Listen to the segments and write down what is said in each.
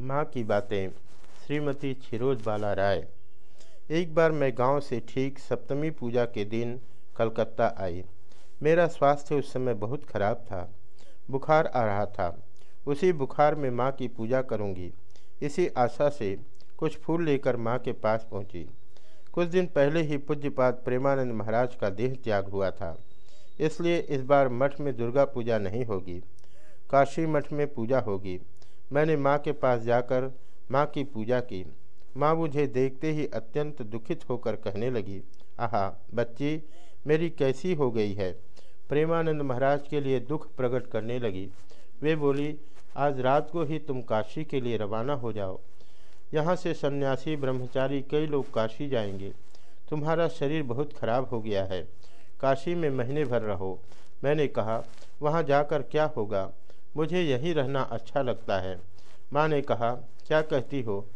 माँ की बातें। श्रीमती छिरोज बाला राय। एक बार मैं गाँव से ठीक सप्तमी पूजा के दिन कलकत्ता आई। मेरा स्वास्थ्य उस समय बहुत खराब था। बुखार आ रहा था। उसी बुखार में माँ की पूजा करूँगी। इसी आशा से कुछ फूल लेकर माँ के पास पहुँची। कुछ दिन पहले ही पूज्यपात प्रेमानंद महाराज का देह त्याग हुआ था। इसलिए इस बार मठ में दुर्गा पूजा नहीं होगी। काशी मठ में पूजा होगी। मैंने माँ के पास जाकर माँ की पूजा की। माँ मुझे देखते ही अत्यंत दुखित होकर कहने लगी, आहा, बच्ची, मेरी कैसी हो गई है? प्रेमानंद महाराज के लिए दुख प्रकट करने लगी। वे बोली, आज रात को ही तुम काशी के लिए रवाना हो जाओ। यहाँ से सन्यासी, ब्रह्मचारी कई लोग काशी जाएँगे। तुम्हारा शरीर बहुत खराब हो गया है। काशी में महीने भर रहो। मैंने कहा, वहाँ जाकर क्या होगा? मुझे यहीं रहना अच्छा लगता है। माँ ने कहा, क्या कहती हो?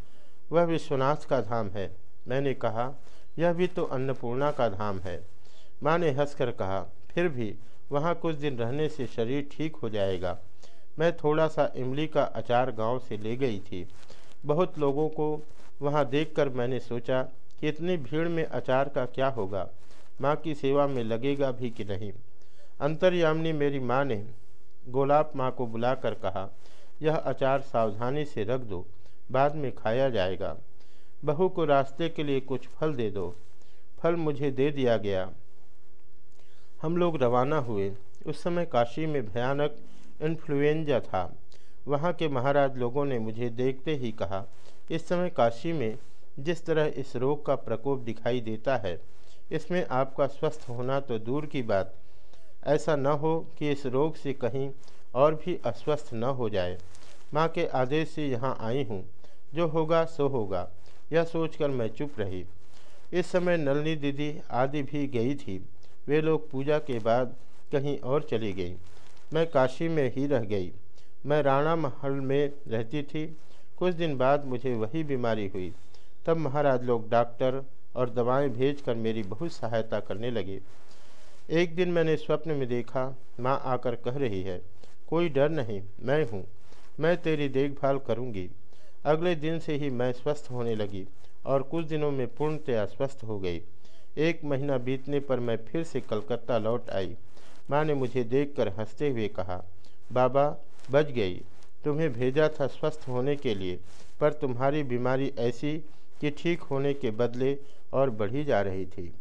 वह विश्वनाथ का धाम है। मैंने कहा, यह भी तो अन्नपूर्णा का धाम है। माँ ने हंसकर कहा, फिर भी वहाँ कुछ दिन रहने से शरीर ठीक हो जाएगा। मैं थोड़ा सा इमली का अचार गाँव से ले गई थी। बहुत लोगों को वहाँ देखकर मैंने सोचा कि इतनी भीड़ में अचार का क्या होगा? माँ की सेवा में लगेगा भी कि नहीं? अंतर्यामिनी मेरी माँ ने गोलाब माँ को बुलाकर कहा, यह अचार सावधानी से रख दो, बाद में खाया जाएगा। बहू को रास्ते के लिए कुछ फल दे दो। फल मुझे दे दिया गया। हम लोग रवाना हुए। उस समय काशी में भयानक इन्फ्लुएंजा था। वहाँ के महाराज लोगों ने मुझे देखते ही कहा, इस समय काशी में जिस तरह इस रोग का प्रकोप दिखाई देता है, इसमें आपका स्वस्थ होना तो दूर की बात ऐसा न हो कि इस रोग से कहीं और भी अस्वस्थ न हो जाए। माँ के आदेश से यहाँ आई हूँ। जो होगा, सो होगा। यह सोचकर मैं चुप रही। इस समय नलनी दीदी आदि भी गई थी। वे लोग पूजा के बाद कहीं और चली गई। मैं काशी में ही रह गई। मैं राणा महल में रहती थी। कुछ दिन बाद मुझे वही बीमारी हुई। तब महाराज लोग डॉक्टर और दवाएँ भेजकर मेरी बहुत सहायता करने लगे। एक दिन मैंने स्वप्न में देखा, माँ आकर कह रही है, कोई डर नहीं, मैं हूँ, मैं तेरी देखभाल करूँगी। अगले दिन से ही मैं स्वस्थ होने लगी और कुछ दिनों में पूर्णतया स्वस्थ हो गई। एक महीना बीतने पर मैं फिर से कलकत्ता लौट आई। माँ ने मुझे देखकर हँसते हुए कहा, बाबा, बच गई। तुम्हें भेजा था स्वस्थ होने के लिए, पर तुम्हारी बीमारी ऐसी कि ठीक होने के बदले और बढ़ी जा रही थी।